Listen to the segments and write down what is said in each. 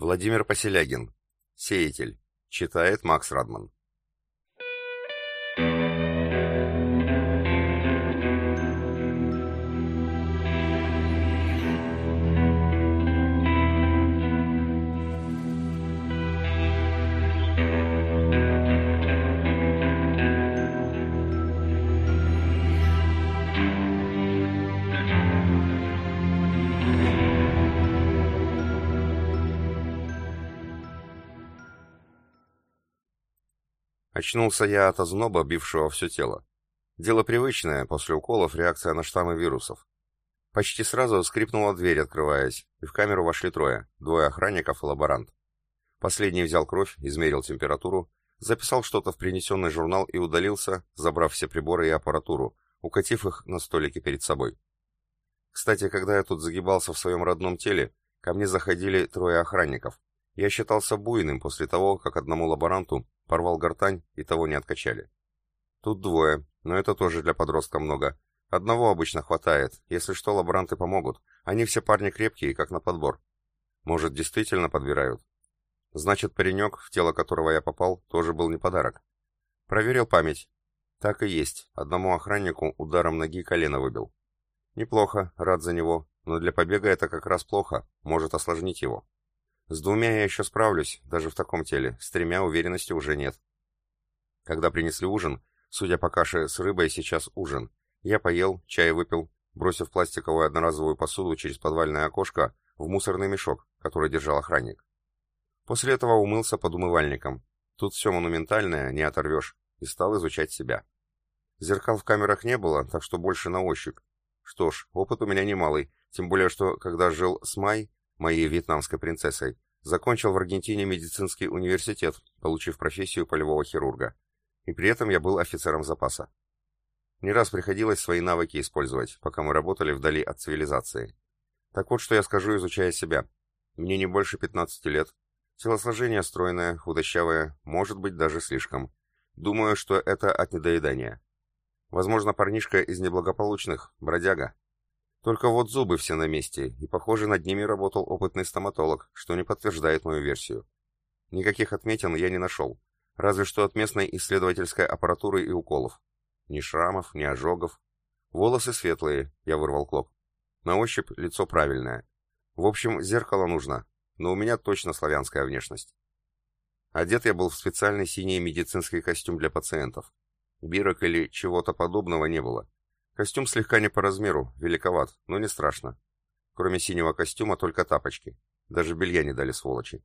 Владимир Поселягин. Сеятель. Читает Макс Радман. Очнулся я от озноба, бившего все тело. Дело привычное, после уколов реакция на штаммы вирусов. Почти сразу скрипнула дверь, открываясь, и в камеру вошли трое, двое охранников и лаборант. Последний взял кровь, измерил температуру, записал что-то в принесенный журнал и удалился, забрав все приборы и аппаратуру, укатив их на столике перед собой. Кстати, когда я тут загибался в своем родном теле, ко мне заходили трое охранников. Я считался буйным после того, как одному лаборанту Порвал гортань, и того не откачали. Тут двое, но это тоже для подростка много. Одного обычно хватает, если что, лаборанты помогут. Они все парни крепкие, как на подбор. Может, действительно подбирают? Значит, паренек, в тело которого я попал, тоже был не подарок. Проверил память. Так и есть. Одному охраннику ударом ноги колено выбил. Неплохо, рад за него, но для побега это как раз плохо, может осложнить его. С двумя я еще справлюсь, даже в таком теле, с тремя уверенности уже нет. Когда принесли ужин, судя по каше с рыбой, сейчас ужин, я поел, чай выпил, бросив пластиковую одноразовую посуду через подвальное окошко в мусорный мешок, который держал охранник. После этого умылся под умывальником. Тут все монументальное, не оторвешь, и стал изучать себя. Зеркал в камерах не было, так что больше на ощупь. Что ж, опыт у меня немалый, тем более, что когда жил с Май, моей вьетнамской принцессой, закончил в Аргентине медицинский университет, получив профессию полевого хирурга. И при этом я был офицером запаса. Не раз приходилось свои навыки использовать, пока мы работали вдали от цивилизации. Так вот, что я скажу, изучая себя. Мне не больше 15 лет. Телосложение стройное, худощавое, может быть даже слишком. Думаю, что это от недоедания. Возможно, парнишка из неблагополучных, бродяга, только вот зубы все на месте, и, похоже, над ними работал опытный стоматолог, что не подтверждает мою версию. Никаких отметин я не нашел, разве что от местной исследовательской аппаратуры и уколов. Ни шрамов, ни ожогов. Волосы светлые, я вырвал клок. На ощупь лицо правильное. В общем, зеркало нужно, но у меня точно славянская внешность. Одет я был в специальный синий медицинский костюм для пациентов. Бирок или чего-то подобного не было. Костюм слегка не по размеру, великоват, но не страшно. Кроме синего костюма только тапочки. Даже белья не дали сволочи.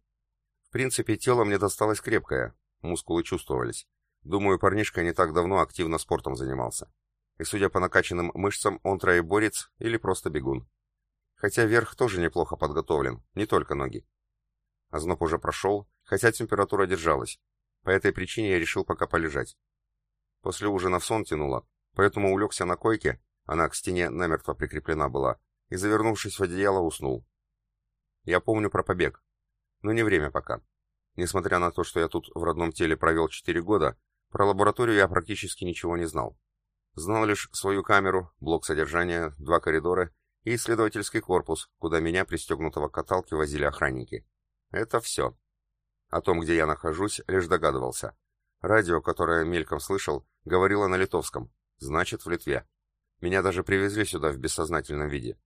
В принципе, тело мне досталось крепкое, мускулы чувствовались. Думаю, парнишка не так давно активно спортом занимался. И судя по накачанным мышцам, он троеборец или просто бегун. Хотя верх тоже неплохо подготовлен, не только ноги. Озноб уже прошел, хотя температура держалась. По этой причине я решил пока полежать. После ужина в сон тянуло, поэтому улегся на койке, она к стене намертво прикреплена была, и, завернувшись в одеяло, уснул. Я помню про побег, но не время пока. Несмотря на то, что я тут в родном теле провел 4 года, про лабораторию я практически ничего не знал. Знал лишь свою камеру, блок содержания, два коридора и исследовательский корпус, куда меня, пристегнутого к каталке, возили охранники. Это все. О том, где я нахожусь, лишь догадывался. Радио, которое мельком слышал, говорило на литовском, Значит, в Литве. Меня даже привезли сюда в бессознательном виде.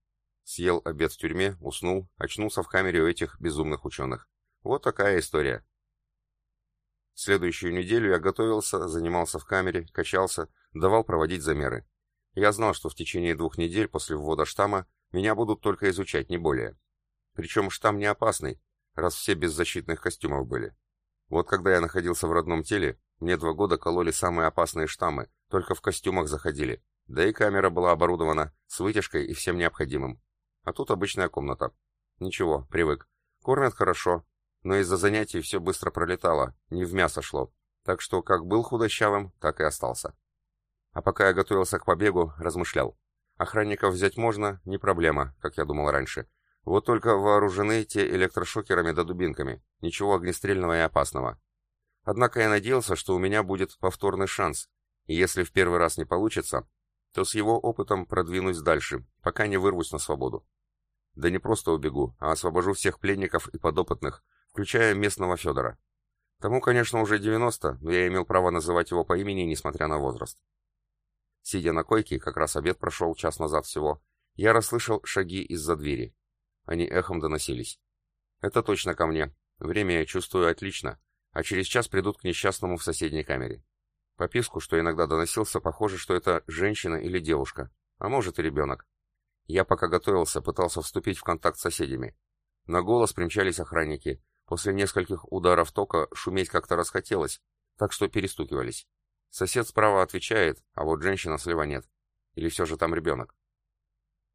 Съел обед в тюрьме, уснул, очнулся в камере у этих безумных ученых. Вот такая история. Следующую неделю я готовился, занимался в камере, качался, давал проводить замеры. Я знал, что в течение двух недель после ввода штамма меня будут только изучать, не более. Причем штамм не опасный, раз все без защитных костюмов были. Вот когда я находился в родном теле, мне два года кололи самые опасные штаммы, только в костюмах заходили. Да и камера была оборудована с вытяжкой и всем необходимым. А тут обычная комната. Ничего, привык. Кормят хорошо, но из-за занятий все быстро пролетало, не в мясо шло. Так что как был худощавым, так и остался. А пока я готовился к побегу, размышлял. Охранников взять можно, не проблема, как я думал раньше. Вот только вооружены те электрошокерами да дубинками. Ничего огнестрельного и опасного. Однако я надеялся, что у меня будет повторный шанс, если в первый раз не получится, то с его опытом продвинусь дальше, пока не вырвусь на свободу. Да не просто убегу, а освобожу всех пленников и подопытных, включая местного Федора. Тому, конечно, уже 90, но я имел право называть его по имени, несмотря на возраст. Сидя на койке, как раз обед прошел час назад всего, я расслышал шаги из-за двери. Они эхом доносились. Это точно ко мне. Время я чувствую отлично, а через час придут к несчастному в соседней камере. По писку, что иногда доносился, похоже, что это женщина или девушка, а может и ребенок. Я пока готовился, пытался вступить в контакт с соседями. На голос примчались охранники. После нескольких ударов тока шуметь как-то расхотелось, так что перестукивались. Сосед справа отвечает, а вот женщина слева нет. Или все же там ребенок?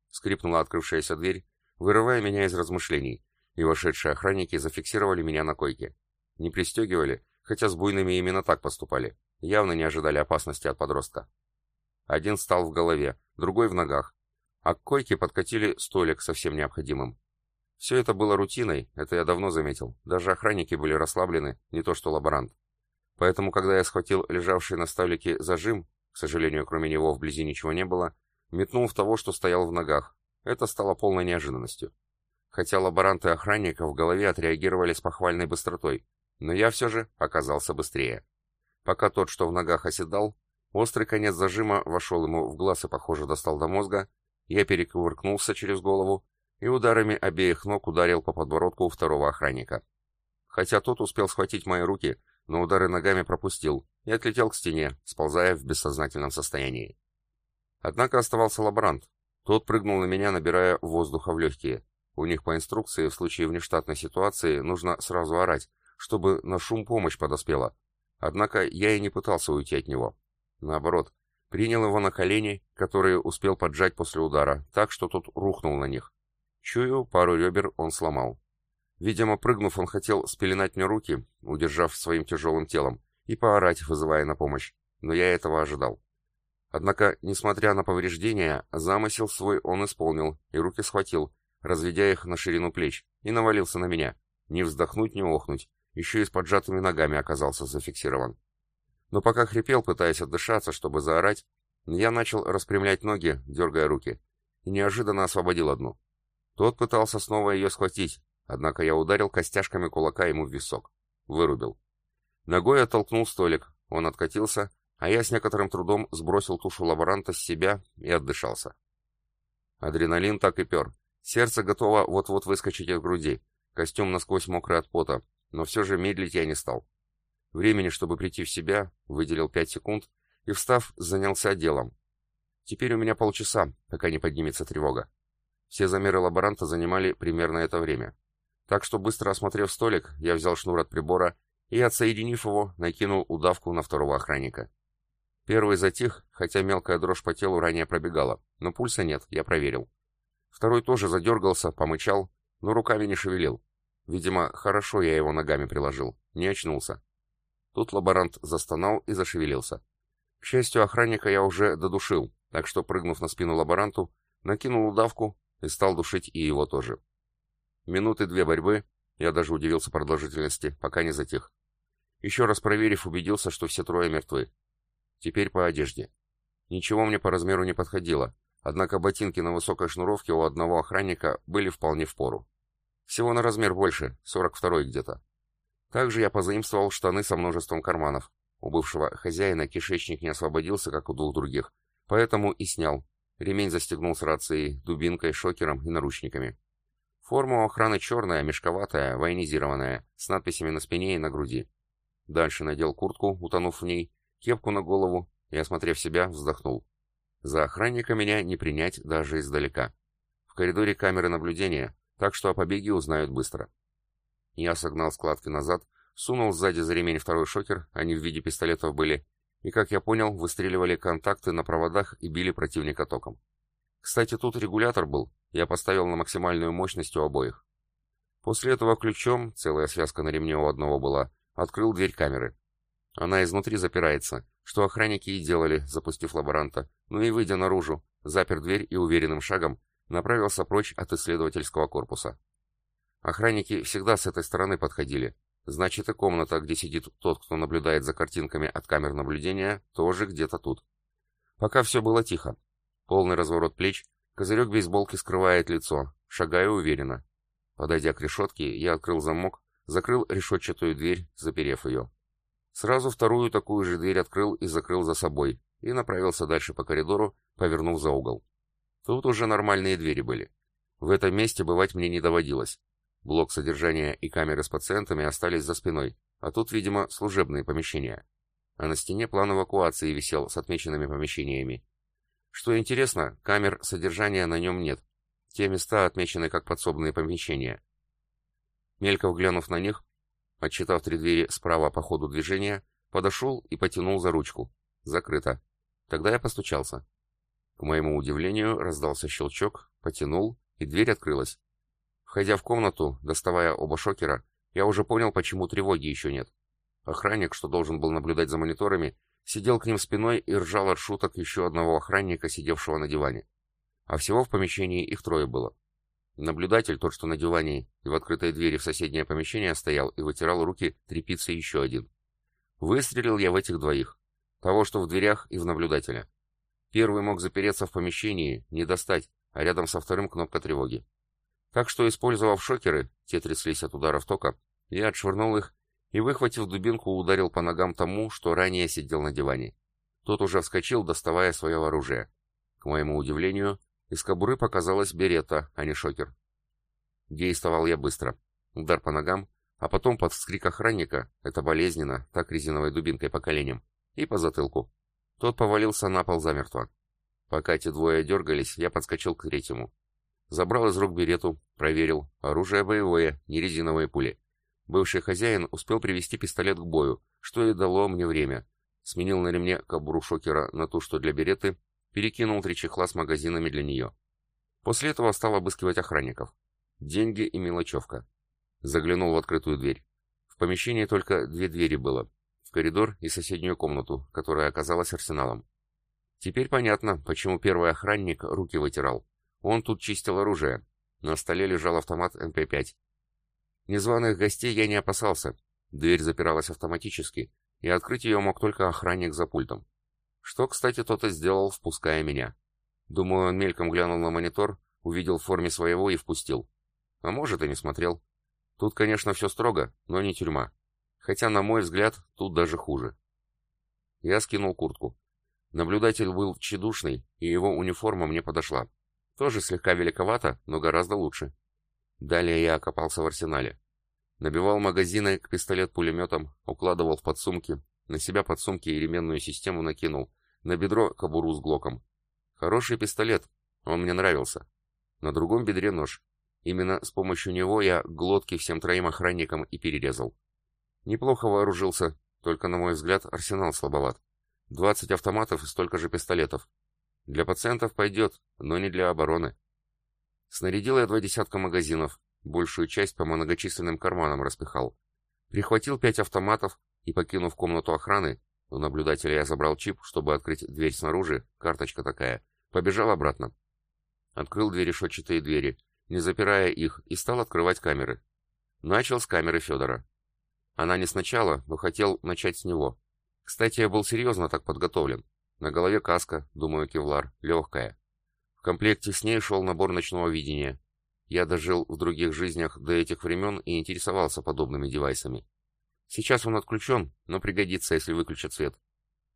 Скрипнула открывшаяся дверь, вырывая меня из размышлений, и вошедшие охранники зафиксировали меня на койке. Не пристегивали, хотя с буйными именно так поступали. Явно не ожидали опасности от подростка. Один стал в голове, другой в ногах, а к койке подкатили столик со всем необходимым. Все это было рутиной, это я давно заметил. Даже охранники были расслаблены, не то что лаборант. Поэтому, когда я схватил лежавший на столике зажим, к сожалению, кроме него вблизи ничего не было, метнул в того, что стоял в ногах. Это стало полной неожиданностью. Хотя лаборанты и охранника в голове отреагировали с похвальной быстротой, но я все же оказался быстрее. Пока тот, что в ногах оседал, острый конец зажима вошел ему в глаз и, похоже, достал до мозга, я перекувыркнулся через голову и ударами обеих ног ударил по подбородку второго охранника. Хотя тот успел схватить мои руки, но удары ногами пропустил и отлетел к стене, сползая в бессознательном состоянии. Однако оставался лаборант. Тот прыгнул на меня, набирая воздуха в легкие. У них по инструкции в случае внештатной ситуации нужно сразу орать, чтобы на шум помощь подоспела. Однако я и не пытался уйти от него. Наоборот, принял его на колени, которые успел поджать после удара, так что тот рухнул на них. Чую, пару ребер он сломал. Видимо, прыгнув, он хотел спеленать мне руки, удержав своим тяжелым телом, и поорать, вызывая на помощь, но я этого ожидал. Однако, несмотря на повреждения, замысел свой он исполнил и руки схватил, разведя их на ширину плеч, и навалился на меня. Не вздохнуть, не охнуть, еще и с поджатыми ногами оказался зафиксирован. Но пока хрипел, пытаясь отдышаться, чтобы заорать, я начал распрямлять ноги, дергая руки, и неожиданно освободил одну. Тот пытался снова ее схватить, однако я ударил костяшками кулака ему в висок. Вырубил. Ногой оттолкнул столик, он откатился, а я с некоторым трудом сбросил тушу лаборанта с себя и отдышался. Адреналин так и пер. Сердце готово вот-вот выскочить из груди. Костюм насквозь мокрый от пота, но все же медлить я не стал. Времени, чтобы прийти в себя, выделил пять секунд и, встав, занялся делом. Теперь у меня полчаса, пока не поднимется тревога. Все замеры лаборанта занимали примерно это время. Так что, быстро осмотрев столик, я взял шнур от прибора и, отсоединив его, накинул удавку на второго охранника. Первый затих, хотя мелкая дрожь по телу ранее пробегала, но пульса нет, я проверил. Второй тоже задергался, помычал, но руками не шевелил. Видимо, хорошо я его ногами приложил, не очнулся. Тут лаборант застонал и зашевелился. К счастью, охранника я уже додушил, так что, прыгнув на спину лаборанту, накинул удавку и стал душить и его тоже. Минуты две борьбы, я даже удивился продолжительности, пока не затих. Еще раз проверив, убедился, что все трое мертвы. Теперь по одежде. Ничего мне по размеру не подходило, однако ботинки на высокой шнуровке у одного охранника были вполне в пору. Всего на размер больше, 42-й где-то. Также я позаимствовал штаны со множеством карманов. У бывшего хозяина кишечник не освободился, как у двух других, поэтому и снял. Ремень застегнул с рацией, дубинкой, шокером и наручниками. Форма охраны черная, мешковатая, военизированная, с надписями на спине и на груди. Дальше надел куртку, утонув в ней, кепку на голову и, осмотрев себя, вздохнул. За охранника меня не принять даже издалека. В коридоре камеры наблюдения, так что о побеге узнают быстро. Я согнал складки назад, сунул сзади за ремень второй шокер, они в виде пистолетов были, и, как я понял, выстреливали контакты на проводах и били противника током. Кстати, тут регулятор был, я поставил на максимальную мощность у обоих. После этого ключом, целая связка на ремне у одного была, открыл дверь камеры. Она изнутри запирается, что охранники и делали, запустив лаборанта, ну и выйдя наружу, запер дверь и уверенным шагом направился прочь от исследовательского корпуса. Охранники всегда с этой стороны подходили. Значит, и комната, где сидит тот, кто наблюдает за картинками от камер наблюдения, тоже где-то тут. Пока все было тихо. Полный разворот плеч, козырек бейсболки скрывает лицо, шагаю уверенно. Подойдя к решетке, я открыл замок, закрыл решетчатую дверь, заперев ее. Сразу вторую такую же дверь открыл и закрыл за собой, и направился дальше по коридору, повернув за угол. Тут уже нормальные двери были. В этом месте бывать мне не доводилось. Блок содержания и камеры с пациентами остались за спиной, а тут, видимо, служебные помещения. А на стене план эвакуации висел с отмеченными помещениями. Что интересно, камер содержания на нем нет. Те места отмечены как подсобные помещения. Мельков глянув на них, отчитав три двери справа по ходу движения, подошел и потянул за ручку. Закрыто. Тогда я постучался. К моему удивлению, раздался щелчок, потянул, и дверь открылась. Входя в комнату, доставая оба шокера, я уже понял, почему тревоги еще нет. Охранник, что должен был наблюдать за мониторами, сидел к ним спиной и ржал от шуток еще одного охранника, сидевшего на диване. А всего в помещении их трое было. Наблюдатель, тот, что на диване и в открытой двери в соседнее помещение стоял и вытирал руки тряпицей еще один. Выстрелил я в этих двоих. Того, что в дверях, и в наблюдателя. Первый мог запереться в помещении, не достать, а рядом со вторым кнопка тревоги. Так что, использовав шокеры, те тряслись от ударов тока, я отшвырнул их и, выхватив дубинку, ударил по ногам тому, что ранее сидел на диване. Тот уже вскочил, доставая свое оружие. К моему удивлению, из кобуры показалась берета, а не шокер. Действовал я быстро. Удар по ногам, а потом под вскрик охранника, это болезненно, так резиновой дубинкой по коленям, и по затылку. Тот повалился на пол замертво. Пока те двое дергались, я подскочил к третьему. Забрал из рук берету, проверил. Оружие боевое, не резиновые пули. Бывший хозяин успел привести пистолет к бою, что и дало мне время. Сменил на ремне кобуру шокера на ту, что для береты, перекинул три чехла с магазинами для нее. После этого стал обыскивать охранников. Деньги и мелочевка. Заглянул в открытую дверь. В помещении только две двери было. Коридор и соседнюю комнату, которая оказалась арсеналом. Теперь понятно, почему первый охранник руки вытирал. Он тут чистил оружие. На столе лежал автомат МП-5. Незваных гостей я не опасался. Дверь запиралась автоматически, и открыть ее мог только охранник за пультом. Что, кстати, тот и сделал, впуская меня. Думаю, он мельком глянул на монитор, увидел в форме своего и впустил. А может, и не смотрел. Тут, конечно, все строго, но не тюрьма. Хотя, на мой взгляд, тут даже хуже. Я скинул куртку. Наблюдатель был тщедушный, и его униформа мне подошла. Тоже слегка великовато, но гораздо лучше. Далее я окопался в арсенале. Набивал магазины к пистолет-пулеметам, укладывал в подсумки, на себя подсумки и ременную систему накинул, на бедро кобуру с глоком. Хороший пистолет, он мне нравился. На другом бедре нож. Именно с помощью него я глотки всем троим охранникам и перерезал. Неплохо вооружился, только, на мой взгляд, арсенал слабоват. 20 автоматов и столько же пистолетов. Для пациентов пойдет, но не для обороны. Снарядил я два десятка магазинов, большую часть по многочисленным карманам распихал. Прихватил пять автоматов и, покинув комнату охраны, у наблюдателя я забрал чип, чтобы открыть дверь снаружи, карточка такая, побежал обратно. Открыл две решетчатые двери, не запирая их, и стал открывать камеры. Начал с камеры Федора. Она не сначала, но хотел начать с него. Кстати, я был серьезно так подготовлен. На голове каска, думаю, кевлар, легкая. В комплекте с ней шел набор ночного видения. Я дожил в других жизнях до этих времен и интересовался подобными девайсами. Сейчас он отключен, но пригодится, если выключат свет.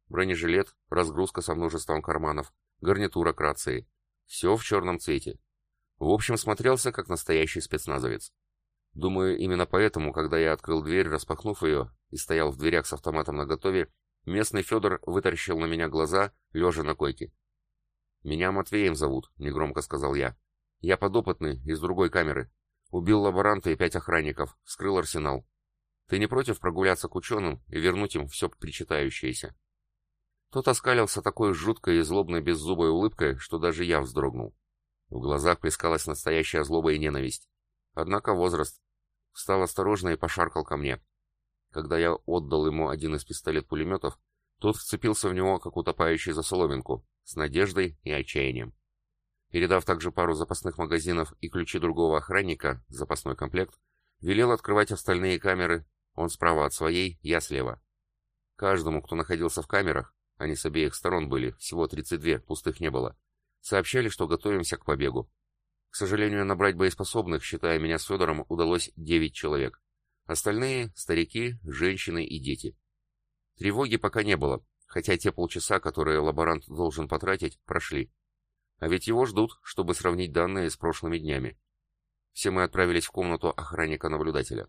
Бронежилет, разгрузка со множеством карманов, гарнитура к рации. Все в черном цвете. В общем, смотрелся как настоящий спецназовец. Думаю, именно поэтому, когда я открыл дверь, распахнув ее, и стоял в дверях с автоматом наготове, местный Федор вытаращил на меня глаза, лежа на койке. «Меня Матвеем зовут», — негромко сказал я. «Я подопытный, из другой камеры. Убил лаборанта и пять охранников, вскрыл арсенал. Ты не против прогуляться к ученым и вернуть им все причитающееся?» Тот оскалился такой жуткой и злобной беззубой улыбкой, что даже я вздрогнул. В глазах плескалась настоящая злоба и ненависть. Однако возраст. Встал осторожно и пошаркал ко мне. Когда я отдал ему один из пистолет-пулеметов, тот вцепился в него, как утопающий за соломинку, с надеждой и отчаянием. Передав также пару запасных магазинов и ключи другого охранника, запасной комплект, велел открывать остальные камеры, он справа от своей, я слева. Каждому, кто находился в камерах, они с обеих сторон были, всего 32, пустых не было, сообщали, что готовимся к побегу. К сожалению, набрать боеспособных, считая меня с Федором, удалось 9 человек. Остальные — старики, женщины и дети. Тревоги пока не было, хотя те полчаса, которые лаборант должен потратить, прошли. А ведь его ждут, чтобы сравнить данные с прошлыми днями. Все мы отправились в комнату охранника-наблюдателя.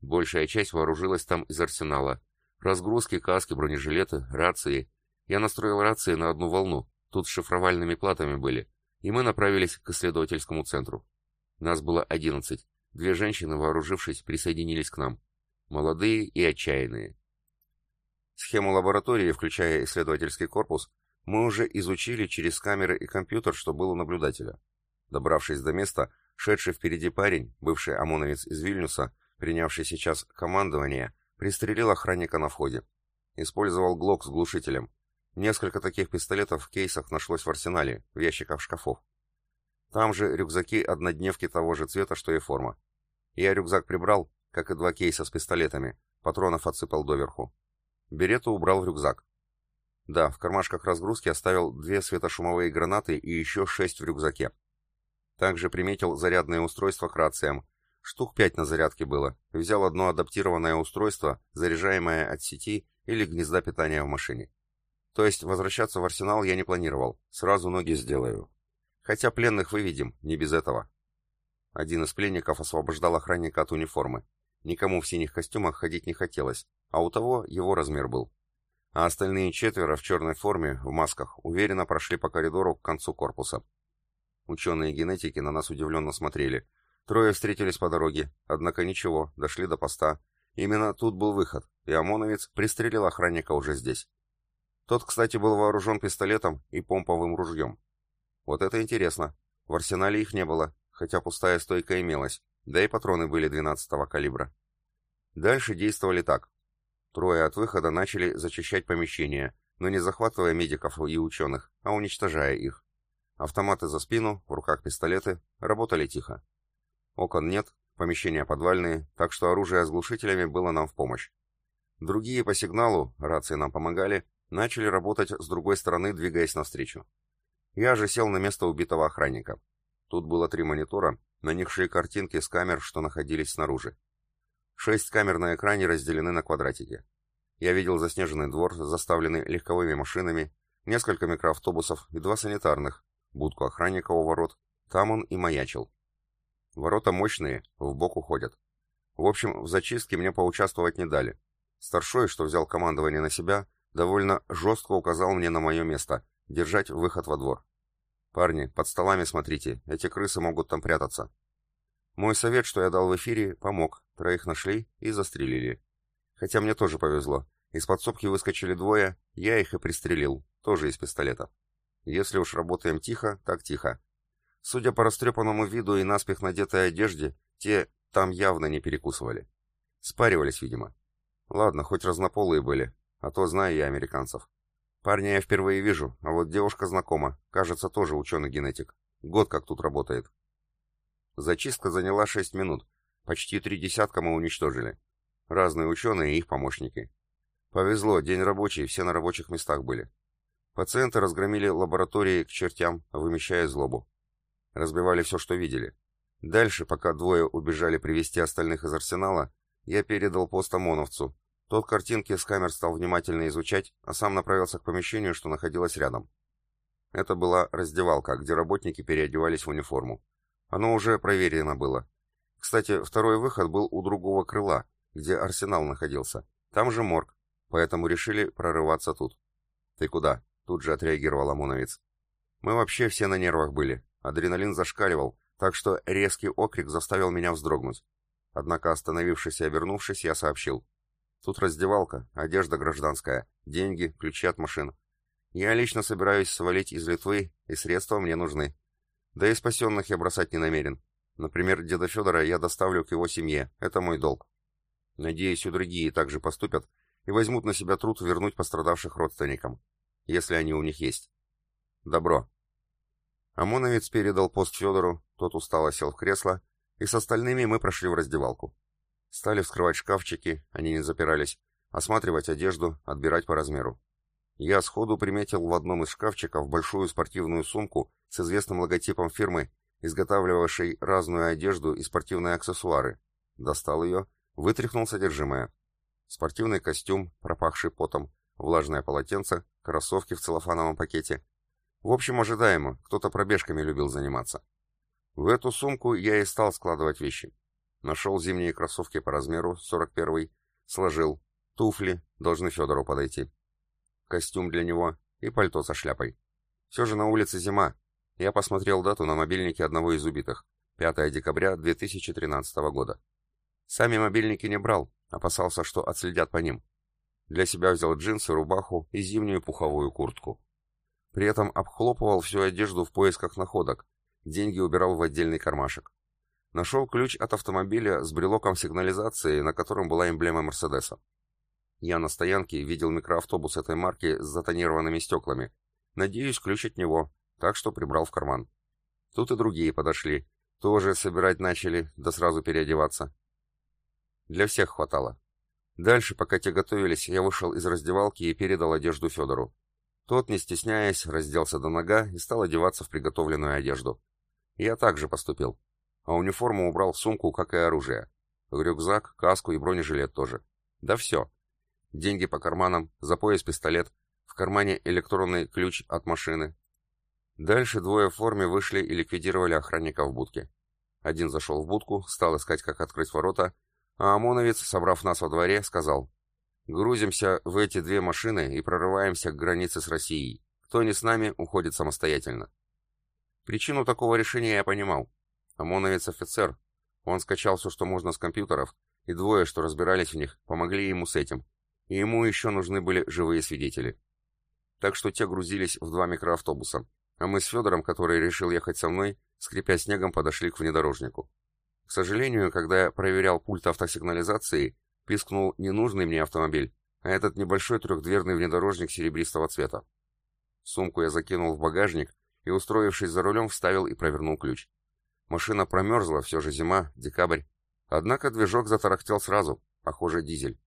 Большая часть вооружилась там из арсенала. Разгрузки, каски, бронежилеты, рации. Я настроил рации на одну волну, тут шифровальными платами были, и мы направились к исследовательскому центру. Нас было одиннадцать. Две женщины, вооружившись, присоединились к нам. Молодые и отчаянные. Схему лаборатории, включая исследовательский корпус, мы уже изучили через камеры и компьютер, что было наблюдателя. Добравшись до места, шедший впереди парень, бывший ОМОНовец из Вильнюса, принявший сейчас командование, пристрелил охранника на входе. Использовал ГЛОК с глушителем. Несколько таких пистолетов в кейсах нашлось в арсенале, в ящиках шкафов. Там же рюкзаки однодневки того же цвета, что и форма. Я рюкзак прибрал, как и два кейса с пистолетами, патронов отсыпал доверху. Берету убрал в рюкзак. Да, в кармашках разгрузки оставил две светошумовые гранаты и еще шесть в рюкзаке. Также приметил зарядные устройства к рациям. Штук пять на зарядке было. Взял одно адаптированное устройство, заряжаемое от сети или гнезда питания в машине. То есть возвращаться в арсенал я не планировал. Сразу ноги сделаю. Хотя пленных выведем, не без этого. Один из пленников освобождал охранника от униформы. Никому в синих костюмах ходить не хотелось, а у того его размер был. А остальные четверо в черной форме, в масках, уверенно прошли по коридору к концу корпуса. Ученые генетики на нас удивленно смотрели. Трое встретились по дороге, однако ничего, дошли до поста. Именно тут был выход, и ОМОНовец пристрелил охранника уже здесь. Тот, кстати, был вооружен пистолетом и помповым ружьем. Вот это интересно. В арсенале их не было, хотя пустая стойка имелась, да и патроны были 12-го калибра. Дальше действовали так. Трое от выхода начали зачищать помещение, но не захватывая медиков и ученых, а уничтожая их. Автоматы за спину, в руках пистолеты, работали тихо. Окон нет, помещения подвальные, так что оружие с глушителями было нам в помощь. Другие по сигналу, рации нам помогали, начали работать с другой стороны, двигаясь навстречу. Я же сел на место убитого охранника. Тут было три монитора, на них шли картинки с камер, что находились снаружи. Шесть камер на экране разделены на квадратики. Я видел заснеженный двор, заставленный легковыми машинами, несколько микроавтобусов и два санитарных, будку охранника у ворот, там он и маячил. Ворота мощные, в бок уходят. В общем, в зачистке мне поучаствовать не дали. Старшой, что взял командование на себя, довольно жестко указал мне на мое место, держать выход во двор. «Парни, под столами смотрите, эти крысы могут там прятаться». Мой совет, что я дал в эфире, помог. Троих нашли и застрелили. Хотя мне тоже повезло. Из подсобки выскочили двое, я их и пристрелил, тоже из пистолета. Если уж работаем тихо, так тихо. Судя по растрепанному виду и наспех надетой одежде, те там явно не перекусывали. Спаривались, видимо. Ладно, хоть разнополые были, а то знаю я американцев. Парня я впервые вижу, а вот девушка знакома, кажется, тоже ученый-генетик. Год как тут работает. Зачистка заняла 6 минут. Почти три десятка мы уничтожили. Разные ученые и их помощники. Повезло, день рабочий, все на рабочих местах были. Пациенты разгромили лаборатории к чертям, вымещая злобу. Разбивали все, что видели. Дальше, пока двое убежали привести остальных из арсенала, я передал пост ОМОНовцу, тот картинки с камер стал внимательно изучать, а сам направился к помещению, что находилось рядом. Это была раздевалка, где работники переодевались в униформу. Оно уже проверено было. Кстати, второй выход был у другого крыла, где арсенал находился. Там же морг, поэтому решили прорываться тут. «Ты куда?» — тут же отреагировал ОМОНовец. «Мы вообще все на нервах были. Адреналин зашкаливал, так что резкий окрик заставил меня вздрогнуть. Однако, остановившись и обернувшись, я сообщил. Тут раздевалка, одежда гражданская, деньги, ключи от машин. Я лично собираюсь свалить из Литвы, и средства мне нужны. Да и спасенных я бросать не намерен. Например, деда Федора я доставлю к его семье, это мой долг. Надеюсь, и другие также поступят и возьмут на себя труд вернуть пострадавших родственникам, если они у них есть. Добро. ОМОНовец передал пост Федору, тот устало сел в кресло, и с остальными мы прошли в раздевалку. Стали вскрывать шкафчики, они не запирались, осматривать одежду, отбирать по размеру. Я сходу приметил в одном из шкафчиков большую спортивную сумку с известным логотипом фирмы, изготавливавшей разную одежду и спортивные аксессуары. Достал ее, вытряхнул содержимое. Спортивный костюм, пропахший потом, влажное полотенце, кроссовки в целлофановом пакете. В общем, ожидаемо, кто-то пробежками любил заниматься. В эту сумку я и стал складывать вещи. Нашел зимние кроссовки по размеру, 41-й, сложил. Туфли, должны Федору подойти. Костюм для него и пальто со шляпой. Все же на улице зима. Я посмотрел дату на мобильнике одного из убитых. 5 декабря 2013 года. Сами мобильники не брал, опасался, что отследят по ним. Для себя взял джинсы, рубаху и зимнюю пуховую куртку. При этом обхлопывал всю одежду в поисках находок, деньги убирал в отдельный кармашек. Нашел ключ от автомобиля с брелоком сигнализации, на котором была эмблема Мерседеса. Я на стоянке видел микроавтобус этой марки с затонированными стеклами. Надеюсь, ключ от него, так что прибрал в карман. Тут и другие подошли. Тоже собирать начали, да сразу переодеваться. Для всех хватало. Дальше, пока те готовились, я вышел из раздевалки и передал одежду Федору. Тот, не стесняясь, разделся до нога и стал одеваться в приготовленную одежду. Я также поступил. А униформу убрал в сумку, как и оружие. Рюкзак, каску и бронежилет тоже. Да все. Деньги по карманам, за пояс пистолет, в кармане электронный ключ от машины. Дальше двое в форме вышли и ликвидировали охранника в будке. Один зашел в будку, стал искать, как открыть ворота, а ОМОНовец, собрав нас во дворе, сказал, «Грузимся в эти две машины и прорываемся к границе с Россией. Кто не с нами, уходит самостоятельно». Причину такого решения я понимал. ОМОНовец офицер. Он скачал все, что можно с компьютеров, и двое, что разбирались в них, помогли ему с этим. И ему еще нужны были живые свидетели. Так что те грузились в два микроавтобуса, а мы с Федором, который решил ехать со мной, скрипя снегом, подошли к внедорожнику. К сожалению, когда я проверял пульт автосигнализации, пискнул ненужный мне автомобиль, а этот небольшой трехдверный внедорожник серебристого цвета. Сумку я закинул в багажник и, устроившись за рулем, вставил и провернул ключ. Машина промерзла, все же зима, декабрь. Однако движок затарахтел сразу, похоже, дизель.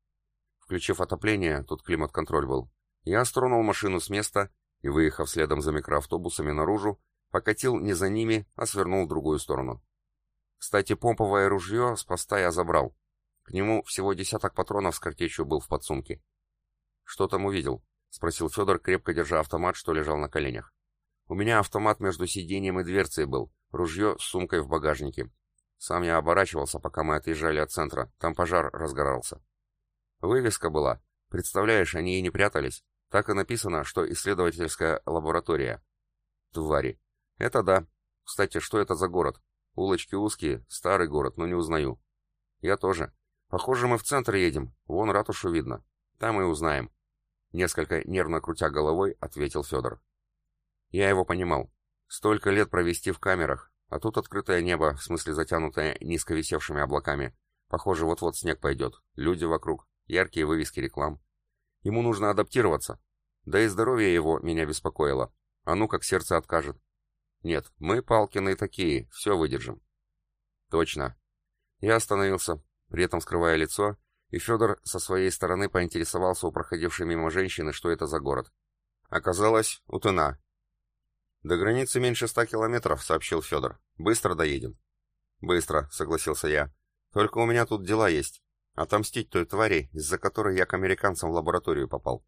Включив отопление, тут климат-контроль был, я стронул машину с места и, выехав следом за микроавтобусами наружу, покатил не за ними, а свернул в другую сторону. Кстати, помповое ружье с поста я забрал. К нему всего десяток патронов с картечью был в подсумке. «Что там увидел?» — спросил Федор, крепко держа автомат, что лежал на коленях. «У меня автомат между сиденьем и дверцей был, ружье с сумкой в багажнике. Сам я оборачивался, пока мы отъезжали от центра, там пожар разгорался. Вывеска была. Представляешь, они и не прятались. Так и написано, что исследовательская лаборатория. Твари. Это да. Кстати, что это за город? Улочки узкие, старый город, но не узнаю. Я тоже. Похоже, мы в центр едем. Вон ратушу видно. Там и узнаем. Несколько нервно крутя головой, ответил Федор. Я его понимал. Столько лет провести в камерах, а тут открытое небо, в смысле затянутое низко висевшими облаками. Похоже, вот-вот снег пойдет. Люди вокруг, яркие вывески реклам. Ему нужно адаптироваться. Да и здоровье его меня беспокоило. А ну как сердце откажет. Нет, мы, Палкины, такие, все выдержим. Точно. Я остановился, при этом скрывая лицо, и Федор со своей стороны поинтересовался у проходившей мимо женщины, что это за город. Оказалось, Утына. До границы меньше ста километров, сообщил Федор. Быстро доедем. Быстро, согласился я. Только у меня тут дела есть. Отомстить той твари, из-за которой я к американцам в лабораторию попал.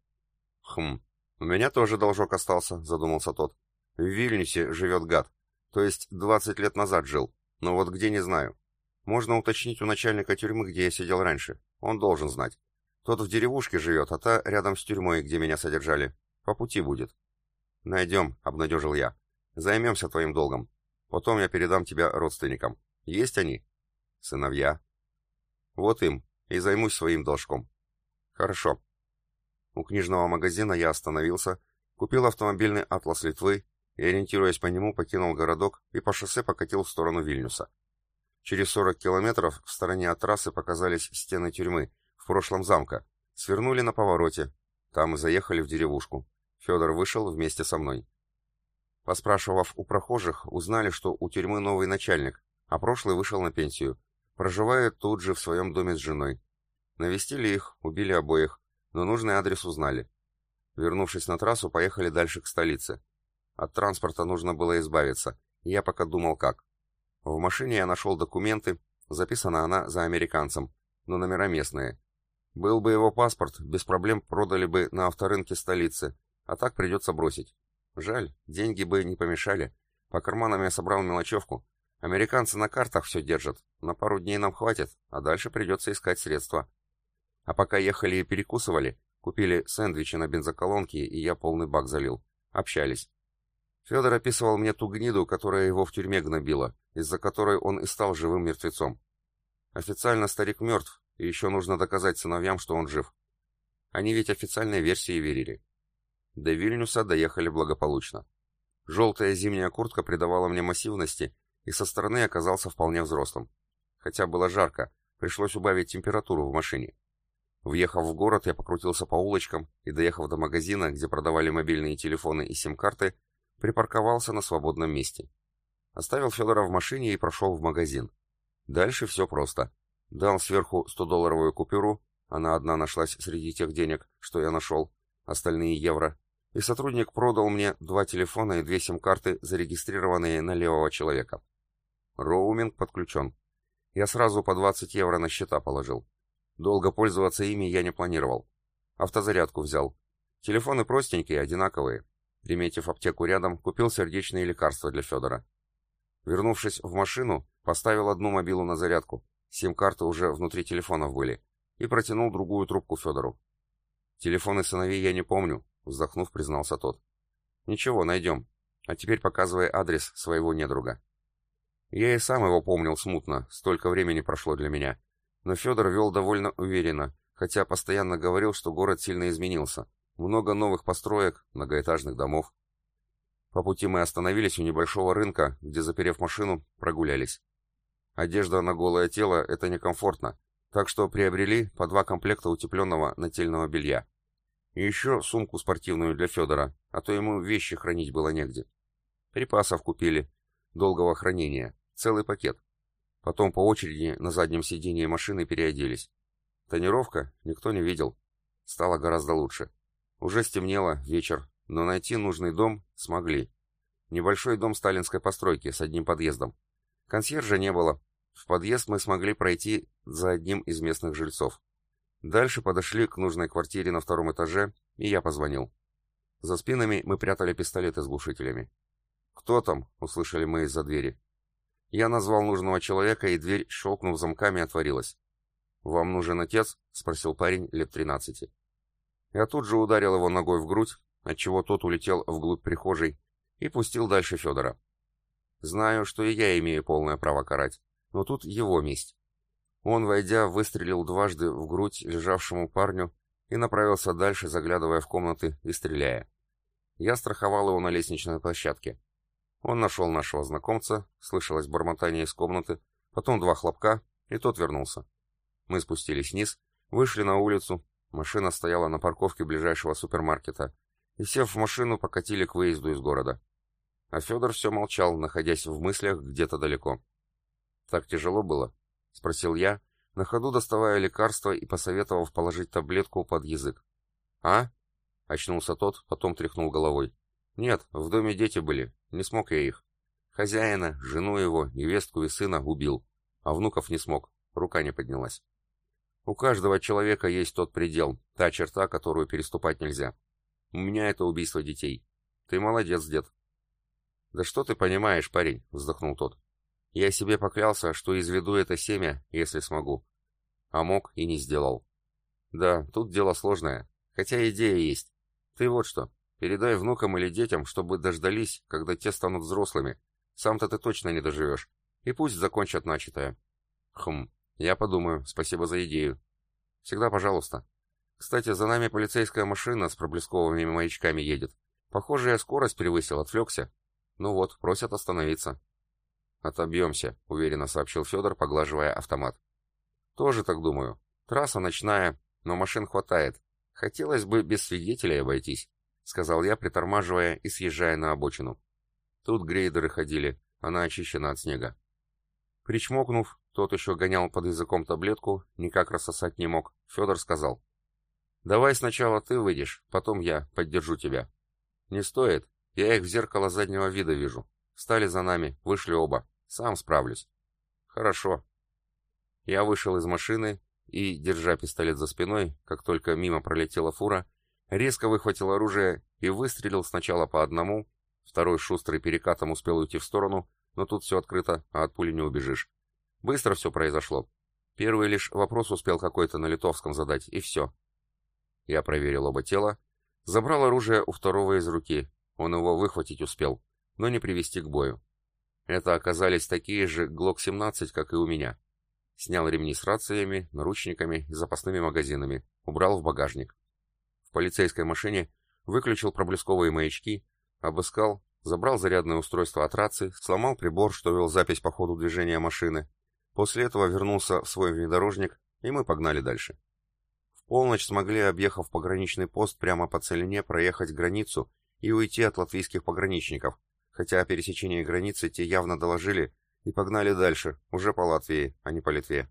Хм, у меня тоже должок остался, задумался тот. В Вильнюсе живет гад. То есть 20 лет назад жил. Но вот где не знаю. Можно уточнить у начальника тюрьмы, где я сидел раньше. Он должен знать. Тот в деревушке живет, а та рядом с тюрьмой, где меня содержали. По пути будет. Найдем, обнадежил я. Займемся твоим долгом. Потом я передам тебя родственникам. Есть они? Сыновья. Вот им. И займусь своим должком. Хорошо. У книжного магазина я остановился, купил автомобильный атлас Литвы и, ориентируясь по нему, покинул городок и по шоссе покатил в сторону Вильнюса. Через 40 километров в стороне от трассы показались стены тюрьмы, в прошлом замка. Свернули на повороте. Там и заехали в деревушку. Федор вышел вместе со мной. Поспрашивав у прохожих, узнали, что у тюрьмы новый начальник, а прошлый вышел на пенсию. Проживает тут же в своем доме с женой. Навестили их, убили обоих, но нужный адрес узнали. Вернувшись на трассу, поехали дальше к столице. От транспорта нужно было избавиться, и я пока думал как. В машине я нашел документы, записана она за американцем, но номера местные. Был бы его паспорт, без проблем продали бы на авторынке столицы, а так придется бросить. Жаль, деньги бы не помешали. По карманам я собрал мелочевку. Американцы на картах все держат. На пару дней нам хватит, а дальше придется искать средства. А пока ехали и перекусывали, купили сэндвичи на бензоколонке, и я полный бак залил. Общались. Федор описывал мне ту гниду, которая его в тюрьме гнобила, из-за которой он и стал живым мертвецом. Официально старик мертв, и еще нужно доказать сыновьям, что он жив. Они ведь официальной версии верили. До Вильнюса доехали благополучно. Желтая зимняя куртка придавала мне массивности, и со стороны оказался вполне взрослым. Хотя было жарко, пришлось убавить температуру в машине. Въехав в город, я покрутился по улочкам и, доехав до магазина, где продавали мобильные телефоны и сим-карты, припарковался на свободном месте. Оставил Федора в машине и прошел в магазин. Дальше все просто. Дал сверху 100-долларовую купюру, она одна нашлась среди тех денег, что я нашел, остальные евро, и сотрудник продал мне два телефона и две сим-карты, зарегистрированные на левого человека. Роуминг подключен. Я сразу по 20 евро на счета положил. Долго пользоваться ими я не планировал. Автозарядку взял. Телефоны простенькие, одинаковые. Приметив аптеку рядом, купил сердечные лекарства для Федора. Вернувшись в машину, поставил одну мобилу на зарядку, сим-карты уже внутри телефонов были, и протянул другую трубку Федору. «Телефоны сыновей я не помню», — вздохнув, признался тот. «Ничего, найдем. А теперь показывай адрес своего недруга». Я и сам его помнил смутно, столько времени прошло для меня. Но Федор вел довольно уверенно, хотя постоянно говорил, что город сильно изменился. Много новых построек, многоэтажных домов. По пути мы остановились у небольшого рынка, где, заперев машину, прогулялись. Одежда на голое тело – это некомфортно, так что приобрели по два комплекта утепленного нательного белья. И еще сумку спортивную для Федора, а то ему вещи хранить было негде. Припасов купили, долгого хранения, целый пакет. Потом по очереди на заднем сиденье машины переоделись. Тонировка никто не видел. Стало гораздо лучше. Уже стемнело, вечер, но найти нужный дом смогли. Небольшой дом сталинской постройки с одним подъездом. Консьержа не было. В подъезд мы смогли пройти за одним из местных жильцов. Дальше подошли к нужной квартире на втором этаже, и я позвонил. За спинами мы прятали пистолеты с глушителями. «Кто там?» — услышали мы из-за двери. Я назвал нужного человека, и дверь, щелкнув замками, отворилась. «Вам нужен отец?» — спросил парень лет тринадцати. Я тут же ударил его ногой в грудь, отчего тот улетел вглубь прихожей и пустил дальше Федора. Знаю, что и я имею полное право карать, но тут его месть. Он, войдя, выстрелил дважды в грудь лежавшему парню и направился дальше, заглядывая в комнаты и стреляя. Я страховал его на лестничной площадке. Он нашел нашего знакомца, слышалось бормотание из комнаты, потом два хлопка, и тот вернулся. Мы спустились вниз, вышли на улицу, Машина стояла на парковке ближайшего супермаркета, и, сев в машину, покатили к выезду из города. А Федор все молчал, находясь в мыслях где-то далеко. «Так тяжело было?» — спросил я, на ходу доставая лекарство и посоветовав положить таблетку под язык. «А?» — очнулся тот, потом тряхнул головой. «Нет, в доме дети были, не смог я их. Хозяина, жену его, невестку и сына убил, а внуков не смог, рука не поднялась». У каждого человека есть тот предел, та черта, которую переступать нельзя. У меня это убийство детей. Ты молодец, дед. Да что ты понимаешь, парень, вздохнул тот. Я себе поклялся, что изведу это семя, если смогу. А мог и не сделал. Да, тут дело сложное, хотя идея есть. Ты вот что, передай внукам или детям, чтобы дождались, когда те станут взрослыми. Сам-то ты точно не доживешь. И пусть закончат начатое. Хм, я подумаю, спасибо за идею. Всегда пожалуйста. Кстати, за нами полицейская машина с проблесковыми маячками едет. Похоже, я скорость превысил, отвлекся. Ну вот, просят остановиться. Отобьемся, уверенно сообщил Федор, поглаживая автомат. Тоже так думаю. Трасса ночная, но машин хватает. Хотелось бы без свидетелей обойтись, сказал я, притормаживая и съезжая на обочину. Тут грейдеры ходили, она очищена от снега. Причмокнув, тот еще гонял под языком таблетку, никак рассосать не мог. Федор сказал. «Давай сначала ты выйдешь, потом я поддержу тебя». «Не стоит. Я их в зеркало заднего вида вижу. Встали за нами, вышли оба. Сам справлюсь». «Хорошо». Я вышел из машины и, держа пистолет за спиной, как только мимо пролетела фура, резко выхватил оружие и выстрелил сначала по одному, второй шустрый перекатом успел уйти в сторону, но тут все открыто, а от пули не убежишь. Быстро все произошло. Первый лишь вопрос успел какой-то на литовском задать, и все. Я проверил оба тела, забрал оружие у второго из руки, он его выхватить успел, но не привести к бою. Это оказались такие же ГЛОК-17, как и у меня. Снял ремни с рациями, наручниками и запасными магазинами, убрал в багажник. В полицейской машине выключил проблесковые маячки, обыскал, забрал зарядное устройство от рации, сломал прибор, что вел запись по ходу движения машины. После этого вернулся в свой внедорожник, и мы погнали дальше. В полночь смогли, объехав пограничный пост прямо по целине, проехать границу и уйти от латвийских пограничников, хотя о пересечении границы те явно доложили и погнали дальше, уже по Латвии, а не по Литве.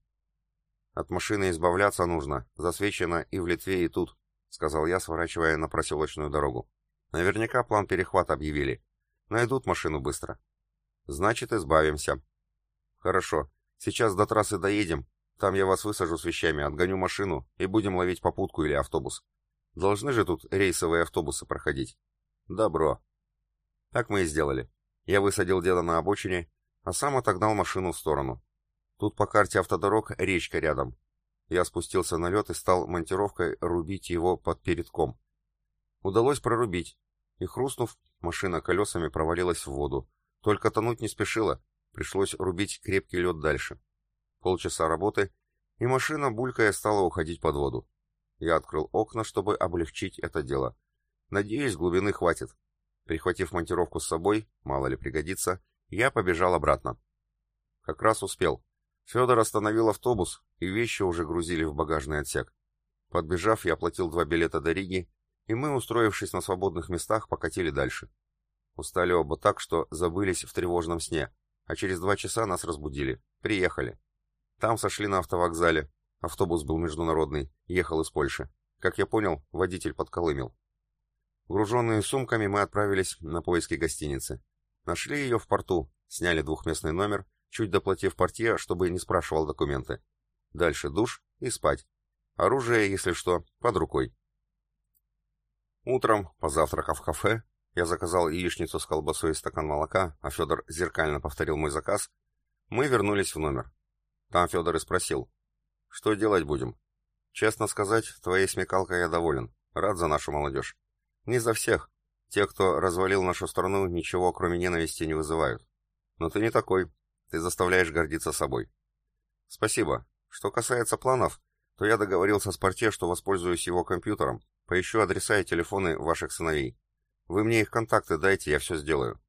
От машины избавляться нужно, засвечено и в Литве, и тут, сказал я, сворачивая на проселочную дорогу. Наверняка план перехвата объявили. Найдут машину быстро. Значит, избавимся. Хорошо. Сейчас до трассы доедем. Там я вас высажу с вещами, отгоню машину и будем ловить попутку или автобус. Должны же тут рейсовые автобусы проходить. Добро. Так мы и сделали. Я высадил деда на обочине, а сам отогнал машину в сторону. Тут по карте автодорог речка рядом. Я спустился на лед и стал монтировкой рубить его под передком. Удалось прорубить, и хрустнув, машина колесами провалилась в воду. Только тонуть не спешила, пришлось рубить крепкий лед дальше. Полчаса работы, и машина, булькая, стала уходить под воду. Я открыл окна, чтобы облегчить это дело. Надеюсь, глубины хватит. Прихватив монтировку с собой, мало ли пригодится, я побежал обратно. Как раз успел. Федор остановил автобус, и вещи уже грузили в багажный отсек. Подбежав, я оплатил два билета до Риги, и мы, устроившись на свободных местах, покатили дальше. Устали оба так, что забылись в тревожном сне, а через два часа нас разбудили. Приехали. Там сошли на автовокзале. Автобус был международный, ехал из Польши. Как я понял, водитель подколымел. Груженные сумками мы отправились на поиски гостиницы. Нашли ее в порту, сняли двухместный номер, чуть доплатив портье, чтобы не спрашивал документы. Дальше душ и спать. Оружие, если что, под рукой. Утром, позавтракав в кафе, я заказал яичницу с колбасой и стакан молока, а Федор зеркально повторил мой заказ, мы вернулись в номер. Там Федор и спросил, что делать будем? Честно сказать, твоей смекалкой я доволен, рад за нашу молодежь. Не за всех. Те, кто развалил нашу страну, ничего кроме ненависти не вызывают. Но ты не такой. Ты заставляешь гордиться собой. Спасибо. Что касается планов, то я договорился с порте, что воспользуюсь его компьютером, поищу адреса и телефоны ваших сыновей. Вы мне их контакты дайте, я все сделаю.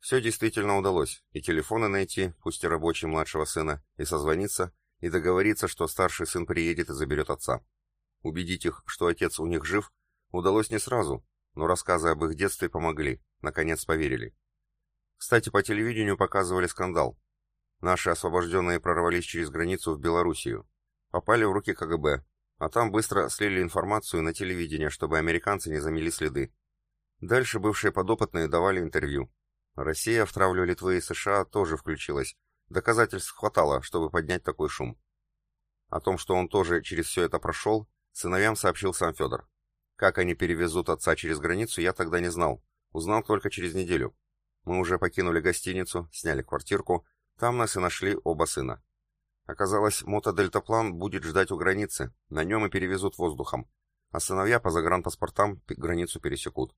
Все действительно удалось, и телефоны найти, пусть и рабочий младшего сына, и созвониться, и договориться, что старший сын приедет и заберет отца. Убедить их, что отец у них жив, Удалось не сразу, но рассказы об их детстве помогли, наконец поверили. Кстати, по телевидению показывали скандал. Наши освобожденные прорвались через границу в Белоруссию. Попали в руки КГБ, а там быстро слили информацию на телевидение, чтобы американцы не замели следы. Дальше бывшие подопытные давали интервью. Россия в травлю Литвы и США тоже включилась. Доказательств хватало, чтобы поднять такой шум. О том, что он тоже через все это прошел, сыновьям сообщил сам Федор. Как они перевезут отца через границу, я тогда не знал. Узнал только через неделю. Мы уже покинули гостиницу, сняли квартирку. Там нас и нашли оба сына. Оказалось, мотодельтаплан будет ждать у границы. На нем и перевезут воздухом. А сыновья по загранпаспортам границу пересекут.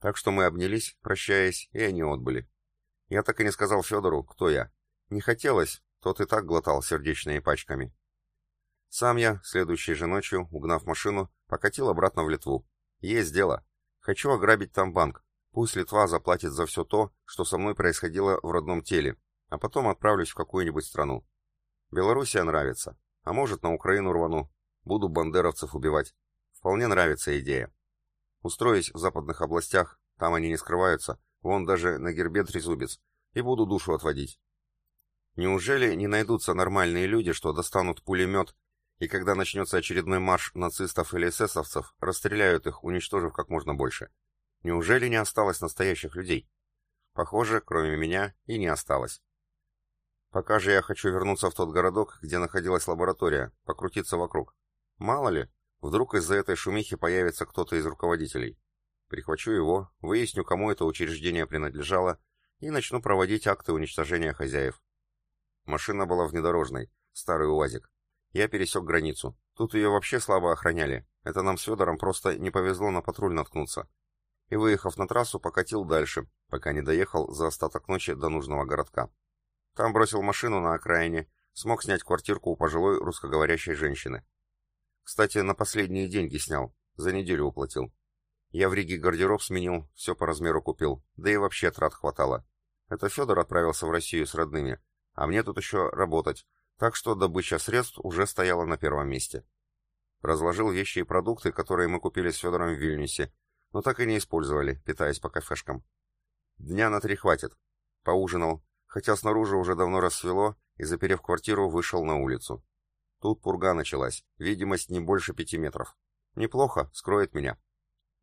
Так что мы обнялись, прощаясь, и они отбыли. Я так и не сказал Федору, кто я. Не хотелось, тот и так глотал сердечными пачками. Сам я, следующей же ночью, угнав машину, покатил обратно в Литву. Есть дело. Хочу ограбить там банк. Пусть Литва заплатит за все то, что со мной происходило в родном теле, а потом отправлюсь в какую-нибудь страну. Белоруссия нравится. А может, на Украину рвану. Буду бандеровцев убивать. Вполне нравится идея. Устроюсь в западных областях, там они не скрываются, вон даже на гербе трезубец, и буду душу отводить. Неужели не найдутся нормальные люди, что достанут пулемет и когда начнется очередной марш нацистов или эсэсовцев, расстреляют их, уничтожив как можно больше. Неужели не осталось настоящих людей? Похоже, кроме меня, и не осталось. Пока же я хочу вернуться в тот городок, где находилась лаборатория, покрутиться вокруг. Мало ли, вдруг из-за этой шумихи появится кто-то из руководителей. Прихвачу его, выясню, кому это учреждение принадлежало, и начну проводить акты уничтожения хозяев. Машина была внедорожной, старый УАЗик. Я пересек границу. Тут ее вообще слабо охраняли. Это нам с Федором просто не повезло на патруль наткнуться. И, выехав на трассу, покатил дальше, пока не доехал за остаток ночи до нужного городка. Там бросил машину на окраине, смог снять квартирку у пожилой русскоговорящей женщины. Кстати, на последние деньги снял, за неделю уплатил. Я в Риге гардероб сменил, все по размеру купил, да и вообще трат хватало. Это Федор отправился в Россию с родными, а мне тут еще работать, так что добыча средств уже стояла на первом месте. Разложил вещи и продукты, которые мы купили с Федором в Вильнюсе, но так и не использовали, питаясь по кафешкам. Дня на три хватит. Поужинал, хотя снаружи уже давно рассвело, и, заперев квартиру, вышел на улицу. Тут пурга началась, видимость не больше пяти метров. Неплохо, скроет меня.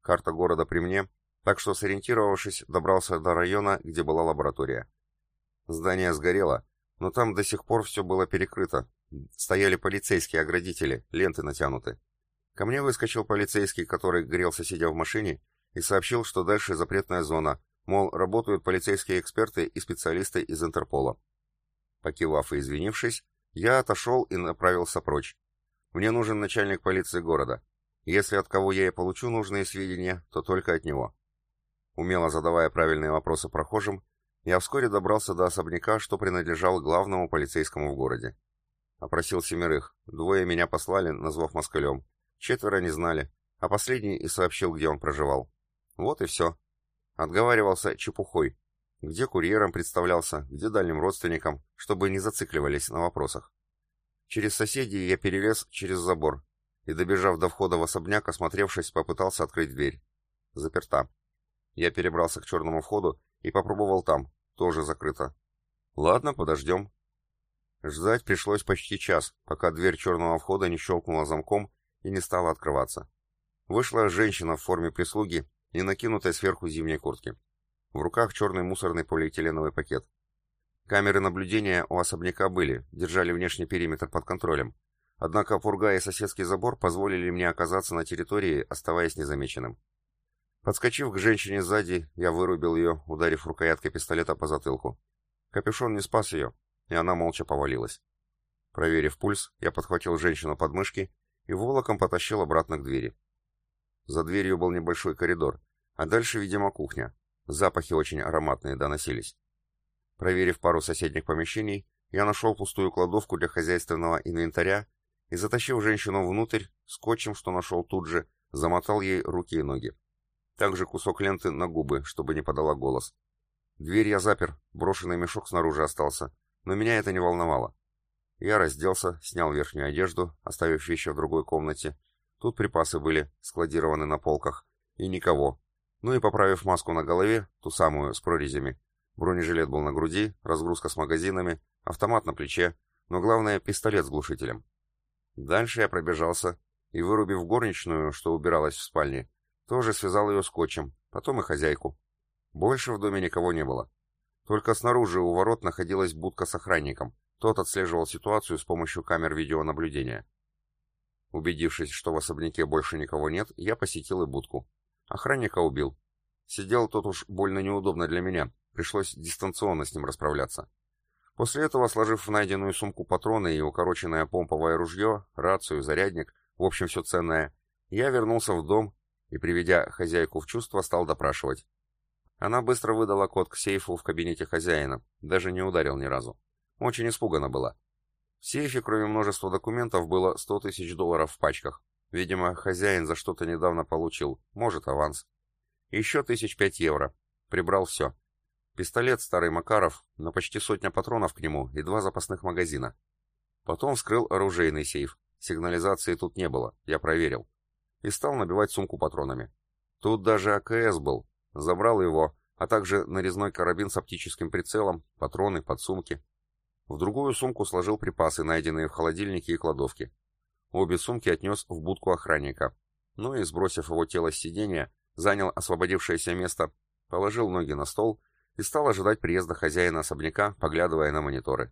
Карта города при мне, так что, сориентировавшись, добрался до района, где была лаборатория. Здание сгорело, но там до сих пор все было перекрыто. Стояли полицейские оградители, ленты натянуты. Ко мне выскочил полицейский, который грелся, сидя в машине, и сообщил, что дальше запретная зона, Мол, работают полицейские эксперты и специалисты из Интерпола. Покивав и извинившись, я отошел и направился прочь. Мне нужен начальник полиции города. Если от кого я и получу нужные сведения, то только от него. Умело задавая правильные вопросы прохожим, я вскоре добрался до особняка, что принадлежал главному полицейскому в городе. Опросил семерых, двое меня послали, назвав москалем, четверо не знали, а последний и сообщил, где он проживал. Вот и все. Отговаривался чепухой. Где курьером представлялся, где дальним родственникам, чтобы не зацикливались на вопросах. Через соседей я перелез через забор и, добежав до входа в особняк, осмотревшись, попытался открыть дверь. Заперта. Я перебрался к черному входу и попробовал там. Тоже закрыто. Ладно, подождем. Ждать пришлось почти час, пока дверь черного входа не щелкнула замком и не стала открываться. Вышла женщина в форме прислуги и накинутой сверху зимней куртки. В руках черный мусорный полиэтиленовый пакет. Камеры наблюдения у особняка были, держали внешний периметр под контролем. Однако пурга и соседский забор позволили мне оказаться на территории, оставаясь незамеченным. Подскочив к женщине сзади, я вырубил ее, ударив рукояткой пистолета по затылку. Капюшон не спас ее, и она молча повалилась. Проверив пульс, я подхватил женщину под мышки и волоком потащил обратно к двери. За дверью был небольшой коридор, а дальше, видимо, кухня. Запахи очень ароматные доносились. Проверив пару соседних помещений, я нашел пустую кладовку для хозяйственного инвентаря и, затащив женщину внутрь, скотчем, что нашел тут же, замотал ей руки и ноги. Также кусок ленты на губы, чтобы не подала голос. Дверь я запер, брошенный мешок снаружи остался, но меня это не волновало. Я разделся, снял верхнюю одежду, оставив вещи в другой комнате, Тут припасы были складированы на полках. И никого. Ну и поправив маску на голове, ту самую, с прорезями. Бронежилет был на груди, разгрузка с магазинами, автомат на плече, но главное, пистолет с глушителем. Дальше я пробежался и, вырубив горничную, что убиралась в спальне, тоже связал ее скотчем, потом и хозяйку. Больше в доме никого не было. Только снаружи у ворот находилась будка с охранником. Тот отслеживал ситуацию с помощью камер видеонаблюдения. Убедившись, что в особняке больше никого нет, я посетил и будку. Охранника убил. Сидел тот уж больно неудобно для меня, пришлось дистанционно с ним расправляться. После этого, сложив в найденную сумку патроны и укороченное помповое ружье, рацию, зарядник, в общем все ценное, я вернулся в дом и, приведя хозяйку в чувство, стал допрашивать. Она быстро выдала код к сейфу в кабинете хозяина, даже не ударил ни разу. Очень испугана была. В сейфе, кроме множества документов, было 100 тысяч долларов в пачках. Видимо, хозяин за что-то недавно получил, может, аванс. Еще тысяч пять евро. Прибрал все. Пистолет старый Макаров, но почти сотня патронов к нему и два запасных магазина. Потом вскрыл оружейный сейф. Сигнализации тут не было, я проверил. И стал набивать сумку патронами. Тут даже АКС был. Забрал его, а также нарезной карабин с оптическим прицелом, патроны, подсумки. В другую сумку сложил припасы, найденные в холодильнике и кладовке. Обе сумки отнес в будку охранника. Ну и, сбросив его тело с сиденья, занял освободившееся место, положил ноги на стол и стал ожидать приезда хозяина особняка, поглядывая на мониторы.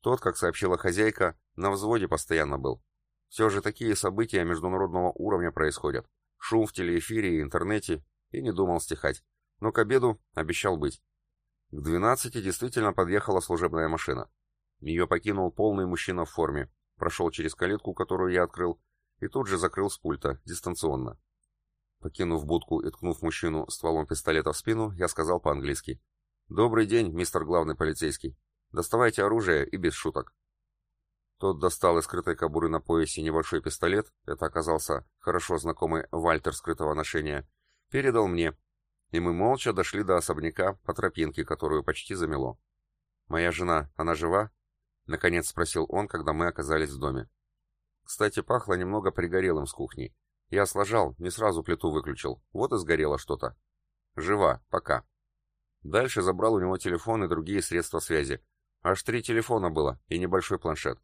Тот, как сообщила хозяйка, на взводе постоянно был. Все же такие события международного уровня происходят. Шум в телеэфире и интернете, и не думал стихать. Но к обеду обещал быть. К двенадцати действительно подъехала служебная машина. Ее покинул полный мужчина в форме, прошел через калитку, которую я открыл, и тут же закрыл с пульта, дистанционно. Покинув будку и ткнув мужчину стволом пистолета в спину, я сказал по-английски. «Добрый день, мистер главный полицейский. Доставайте оружие и без шуток». Тот достал из скрытой кобуры на поясе небольшой пистолет, это оказался хорошо знакомый Вальтер скрытого ношения, передал мне, и мы молча дошли до особняка по тропинке, которую почти замело. «Моя жена, она жива?» — наконец спросил он, когда мы оказались в доме. Кстати, пахло немного пригорелым с кухни. Я сложал, не сразу плиту выключил, вот и сгорело что-то. Жива, пока. Дальше забрал у него телефон и другие средства связи. Аж три телефона было и небольшой планшет.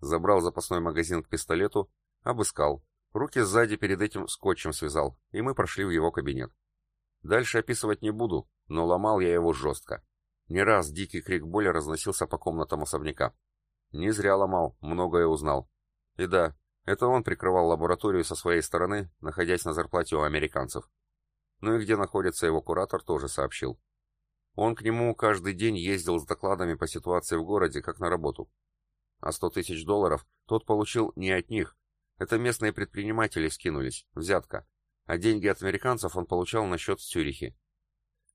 Забрал запасной магазин к пистолету, обыскал. Руки сзади перед этим скотчем связал, и мы прошли в его кабинет. Дальше описывать не буду, но ломал я его жестко. Не раз дикий крик боли разносился по комнатам особняка. Не зря ломал, многое узнал. И да, это он прикрывал лабораторию со своей стороны, находясь на зарплате у американцев. Ну и где находится его куратор, тоже сообщил. Он к нему каждый день ездил с докладами по ситуации в городе, как на работу. А сто тысяч долларов тот получил не от них. Это местные предприниматели скинулись, взятка. А деньги от американцев он получал на счет в Цюрихе.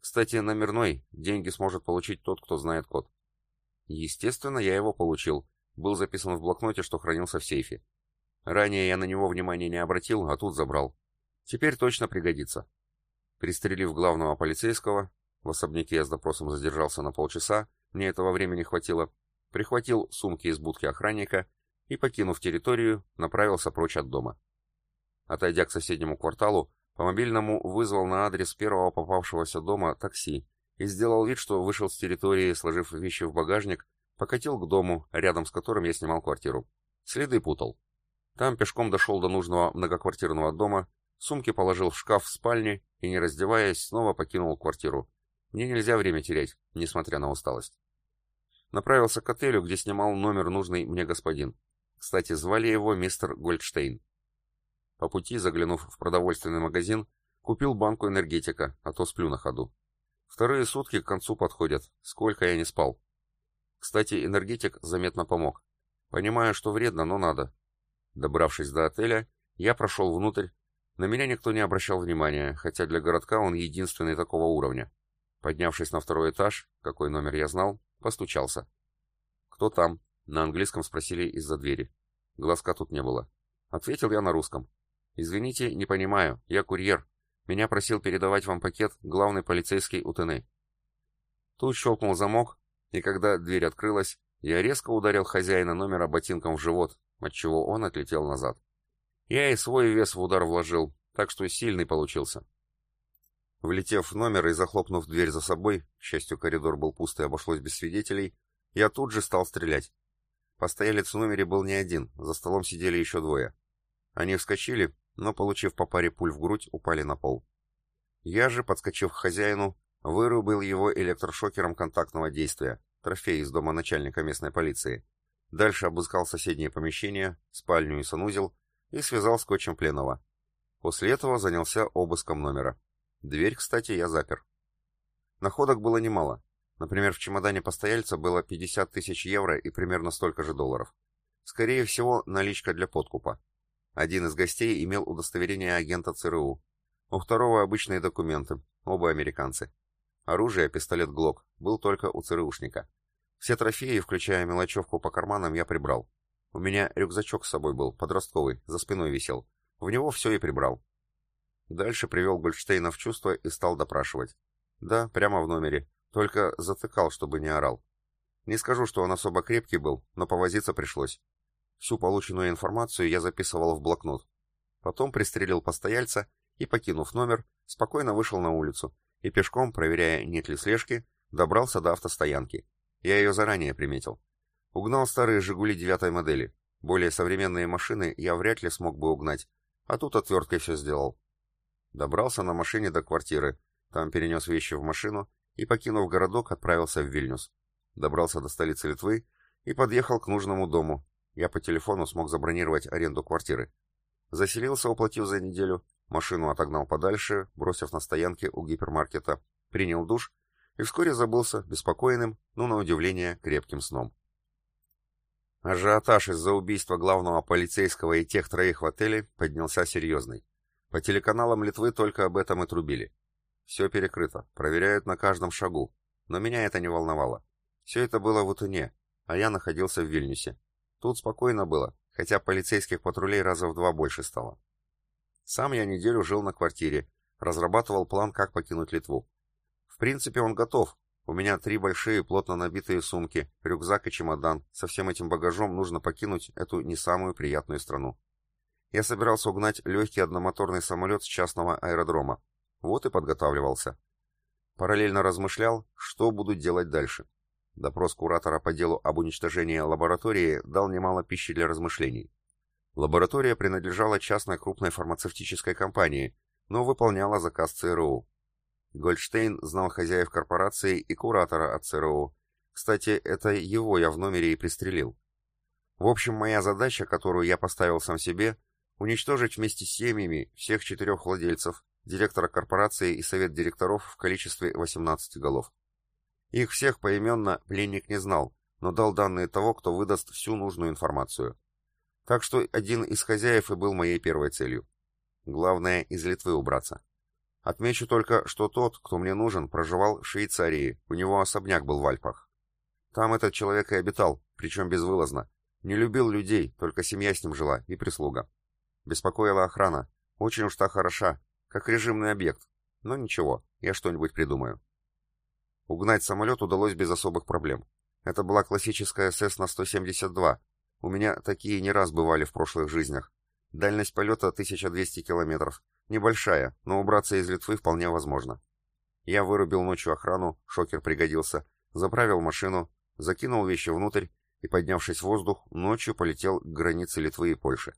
Кстати, номерной деньги сможет получить тот, кто знает код. Естественно, я его получил. Был записан в блокноте, что хранился в сейфе. Ранее я на него внимания не обратил, а тут забрал. Теперь точно пригодится. Пристрелив главного полицейского, в особняке я с допросом задержался на полчаса, мне этого времени хватило, прихватил сумки из будки охранника и, покинув территорию, направился прочь от дома. Отойдя к соседнему кварталу, по мобильному вызвал на адрес первого попавшегося дома такси и сделал вид, что вышел с территории, сложив вещи в багажник, покатил к дому, рядом с которым я снимал квартиру. Следы путал. Там пешком дошел до нужного многоквартирного дома, сумки положил в шкаф в спальне и, не раздеваясь, снова покинул квартиру. Мне нельзя время терять, несмотря на усталость. Направился к отелю, где снимал номер нужный мне господин. Кстати, звали его мистер Гольдштейн. По пути, заглянув в продовольственный магазин, купил банку энергетика, а то сплю на ходу. Вторые сутки к концу подходят, сколько я не спал. Кстати, энергетик заметно помог. Понимаю, что вредно, но надо. Добравшись до отеля, я прошел внутрь. На меня никто не обращал внимания, хотя для городка он единственный такого уровня. Поднявшись на второй этаж, какой номер я знал, постучался. «Кто там?» — на английском спросили из-за двери. Глазка тут не было. Ответил я на русском. «Извините, не понимаю. Я курьер. Меня просил передавать вам пакет главный полицейский УТН». Тут щелкнул замок, и когда дверь открылась, я резко ударил хозяина номера ботинком в живот, отчего он отлетел назад. Я и свой вес в удар вложил, так что сильный получился. Влетев в номер и захлопнув дверь за собой, к счастью, коридор был пуст и обошлось без свидетелей, я тут же стал стрелять. Постоялец в номере был не один, за столом сидели еще двое. Они вскочили, но, получив по паре пуль в грудь, упали на пол. Я же, подскочив к хозяину, вырубил его электрошокером контактного действия, трофей из дома начальника местной полиции. Дальше обыскал соседние помещения, спальню и санузел и связал скотчем пленного. После этого занялся обыском номера. Дверь, кстати, я запер. Находок было немало. Например, в чемодане постояльца было 50 тысяч евро и примерно столько же долларов. Скорее всего, наличка для подкупа. Один из гостей имел удостоверение агента ЦРУ. У второго обычные документы, оба американцы. Оружие, пистолет ГЛОК, был только у ЦРУшника. Все трофеи, включая мелочевку по карманам, я прибрал. У меня рюкзачок с собой был, подростковый, за спиной висел. В него все и прибрал. Дальше привел Гольдштейна в чувство и стал допрашивать. Да, прямо в номере, только затыкал, чтобы не орал. Не скажу, что он особо крепкий был, но повозиться пришлось. Всю полученную информацию я записывал в блокнот. Потом пристрелил постояльца и, покинув номер, спокойно вышел на улицу и пешком, проверяя, нет ли слежки, добрался до автостоянки. Я ее заранее приметил. Угнал старые «Жигули» девятой модели. Более современные машины я вряд ли смог бы угнать, а тут отверткой все сделал. Добрался на машине до квартиры, там перенес вещи в машину и, покинув городок, отправился в Вильнюс. Добрался до столицы Литвы и подъехал к нужному дому. Я по телефону смог забронировать аренду квартиры. Заселился, уплатив за неделю, машину отогнал подальше, бросив на стоянке у гипермаркета, принял душ и вскоре забылся беспокойным, но на удивление крепким сном. Ажиотаж из-за убийства главного полицейского и тех троих в отеле поднялся серьезный. По телеканалам Литвы только об этом и трубили. Все перекрыто, проверяют на каждом шагу, но меня это не волновало. Все это было в Утуне, а я находился в Вильнюсе. Тут спокойно было, хотя полицейских патрулей раза в два больше стало. Сам я неделю жил на квартире, разрабатывал план, как покинуть Литву. В принципе, он готов. У меня три большие плотно набитые сумки, рюкзак и чемодан. Со всем этим багажом нужно покинуть эту не самую приятную страну. Я собирался угнать легкий одномоторный самолет с частного аэродрома. Вот и подготавливался. Параллельно размышлял, что буду делать дальше. Допрос куратора по делу об уничтожении лаборатории дал немало пищи для размышлений. Лаборатория принадлежала частной крупной фармацевтической компании, но выполняла заказ ЦРУ. Гольдштейн знал хозяев корпорации и куратора от ЦРУ. Кстати, это его я в номере и пристрелил. В общем, моя задача, которую я поставил сам себе, уничтожить вместе с семьями всех четырех владельцев, директора корпорации и совет директоров в количестве 18 голов. Их всех поименно пленник не знал, но дал данные того, кто выдаст всю нужную информацию. Так что один из хозяев и был моей первой целью. Главное, из Литвы убраться. Отмечу только, что тот, кто мне нужен, проживал в Швейцарии, у него особняк был в Альпах. Там этот человек и обитал, причем безвылазно. Не любил людей, только семья с ним жила и прислуга. Беспокоила охрана. Очень уж та хороша, как режимный объект. Но ничего, я что-нибудь придумаю. Угнать самолет удалось без особых проблем. Это была классическая СС-172. У меня такие не раз бывали в прошлых жизнях. Дальность полета 1200 километров. Небольшая, но убраться из Литвы вполне возможно. Я вырубил ночью охрану, шокер пригодился, заправил машину, закинул вещи внутрь и, поднявшись в воздух, ночью полетел к границе Литвы и Польши.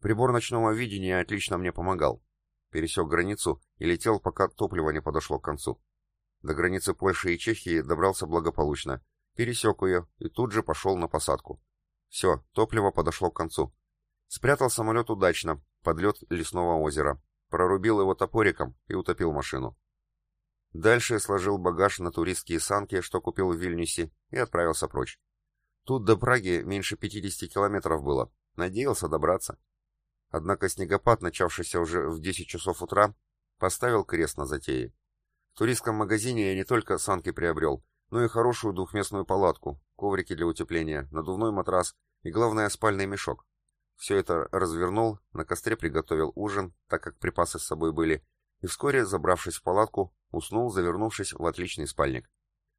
Прибор ночного видения отлично мне помогал. Пересек границу и летел, пока топливо не подошло к концу. До границы Польши и Чехии добрался благополучно, пересек ее и тут же пошел на посадку. Все, топливо подошло к концу. Спрятал самолет удачно, под лед лесного озера, прорубил его топориком и утопил машину. Дальше сложил багаж на туристские санки, что купил в Вильнюсе, и отправился прочь. Тут до Праги меньше 50 километров было, надеялся добраться. Однако снегопад, начавшийся уже в 10 часов утра, поставил крест на затее. В туристском магазине я не только санки приобрел, но и хорошую двухместную палатку, коврики для утепления, надувной матрас и, главное, спальный мешок. Все это развернул, на костре приготовил ужин, так как припасы с собой были, и вскоре, забравшись в палатку, уснул, завернувшись в отличный спальник.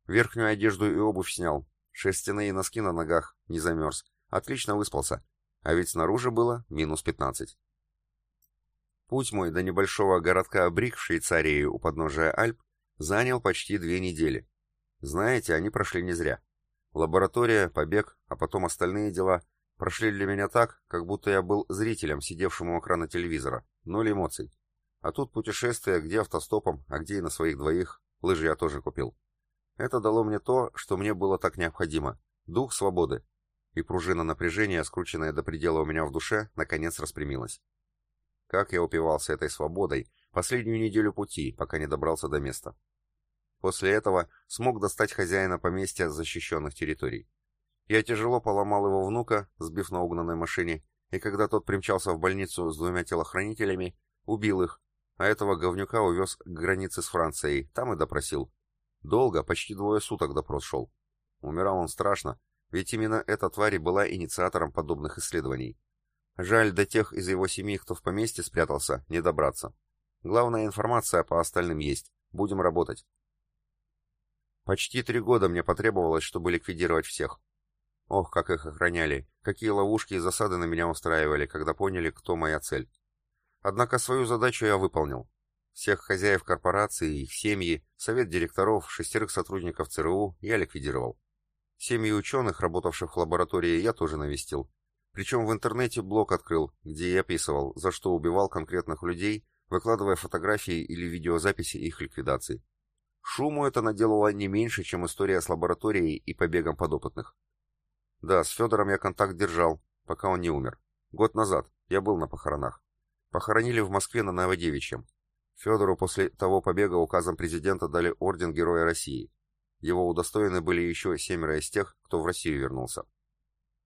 Верхнюю одежду и обувь снял, шерстяные носки на ногах, не замерз, отлично выспался, а ведь снаружи было минус пятнадцать. Путь мой до небольшого городка Брик в Швейцарии у подножия Альп занял почти две недели. Знаете, они прошли не зря. Лаборатория, побег, а потом остальные дела прошли для меня так, как будто я был зрителем, сидевшим у экрана телевизора. Ноль эмоций. А тут путешествие, где автостопом, а где и на своих двоих. Лыжи я тоже купил. Это дало мне то, что мне было так необходимо. Дух свободы. И пружина напряжения, скрученная до предела у меня в душе, наконец распрямилась. Как я упивался этой свободой последнюю неделю пути, пока не добрался до места. После этого смог достать хозяина поместья защищенных территорий. Я тяжело поломал его внука, сбив на угнанной машине, и когда тот примчался в больницу с двумя телохранителями, убил их, а этого говнюка увез к границе с Францией, там и допросил. Долго, почти двое суток допрос шел. Умирал он страшно, ведь именно эта тварь была инициатором подобных исследований. Жаль, до тех из его семьи, кто в поместье спрятался, не добраться. Главная информация по остальным есть. Будем работать. Почти три года мне потребовалось, чтобы ликвидировать всех. Ох, как их охраняли, какие ловушки и засады на меня устраивали, когда поняли, кто моя цель. Однако свою задачу я выполнил. Всех хозяев корпорации, их семьи, совет директоров, шестерых сотрудников ЦРУ я ликвидировал. Семьи ученых, работавших в лаборатории, я тоже навестил. Причем в интернете блог открыл, где я описывал, за что убивал конкретных людей, выкладывая фотографии или видеозаписи их ликвидации. Шуму это наделало не меньше, чем история с лабораторией и побегом подопытных. Да, с Федором я контакт держал, пока он не умер. Год назад. Я был на похоронах. Похоронили в Москве на Новодевичьем. Федору после того побега указом президента дали орден Героя России. Его удостоены были еще семеро из тех, кто в Россию вернулся.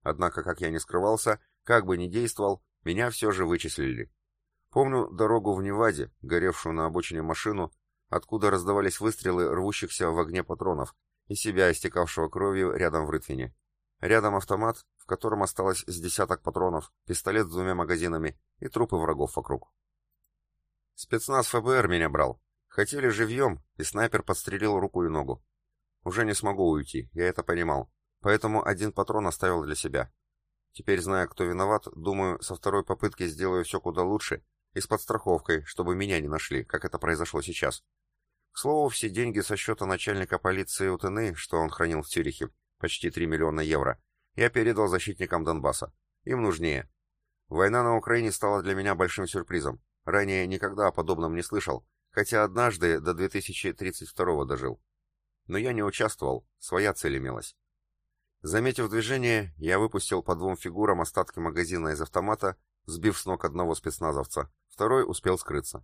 Однако, как я не скрывался, как бы ни действовал, меня все же вычислили. Помню дорогу в Неваде, горевшую на обочине машину, откуда раздавались выстрелы рвущихся в огне патронов, и себя, истекавшего кровью рядом в рытвине. Рядом автомат, в котором осталось с десяток патронов, пистолет с двумя магазинами и трупы врагов вокруг. Спецназ ФБР меня брал. Хотели живьем, и снайпер подстрелил руку и ногу. Уже не смогу уйти, я это понимал, поэтому один патрон оставил для себя. Теперь, зная, кто виноват, думаю, со второй попытки сделаю все куда лучше и с подстраховкой, чтобы меня не нашли, как это произошло сейчас. К слову, все деньги со счета начальника полиции Утыны, что он хранил в Цюрихе, почти 3 миллиона евро, я передал защитникам Донбасса. Им нужнее. Война на Украине стала для меня большим сюрпризом. Ранее никогда о подобном не слышал, хотя однажды до 2032 дожил. Но я не участвовал, своя цель имелась. Заметив движение, я выпустил по двум фигурам остатки магазина из автомата, сбив с ног одного спецназовца, второй успел скрыться.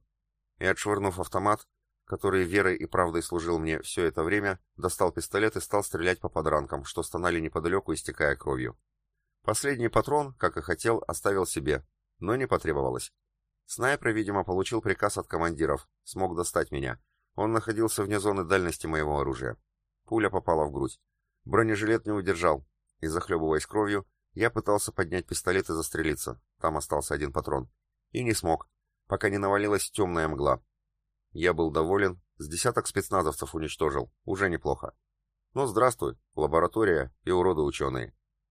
И отшвырнув автомат, который верой и правдой служил мне все это время, достал пистолет и стал стрелять по подранкам, что стонали неподалеку, истекая кровью. Последний патрон, как и хотел, оставил себе, но не потребовалось. Снайпер, видимо, получил приказ от командиров, смог достать меня. Он находился вне зоны дальности моего оружия. Пуля попала в грудь. Бронежилет не удержал, и, захлебываясь кровью, я пытался поднять пистолет и застрелиться. Там остался один патрон. И не смог, пока не навалилась темная мгла. Я был доволен, с десяток спецназовцев уничтожил, уже неплохо. Ну, здравствуй, лаборатория и уроды ученые.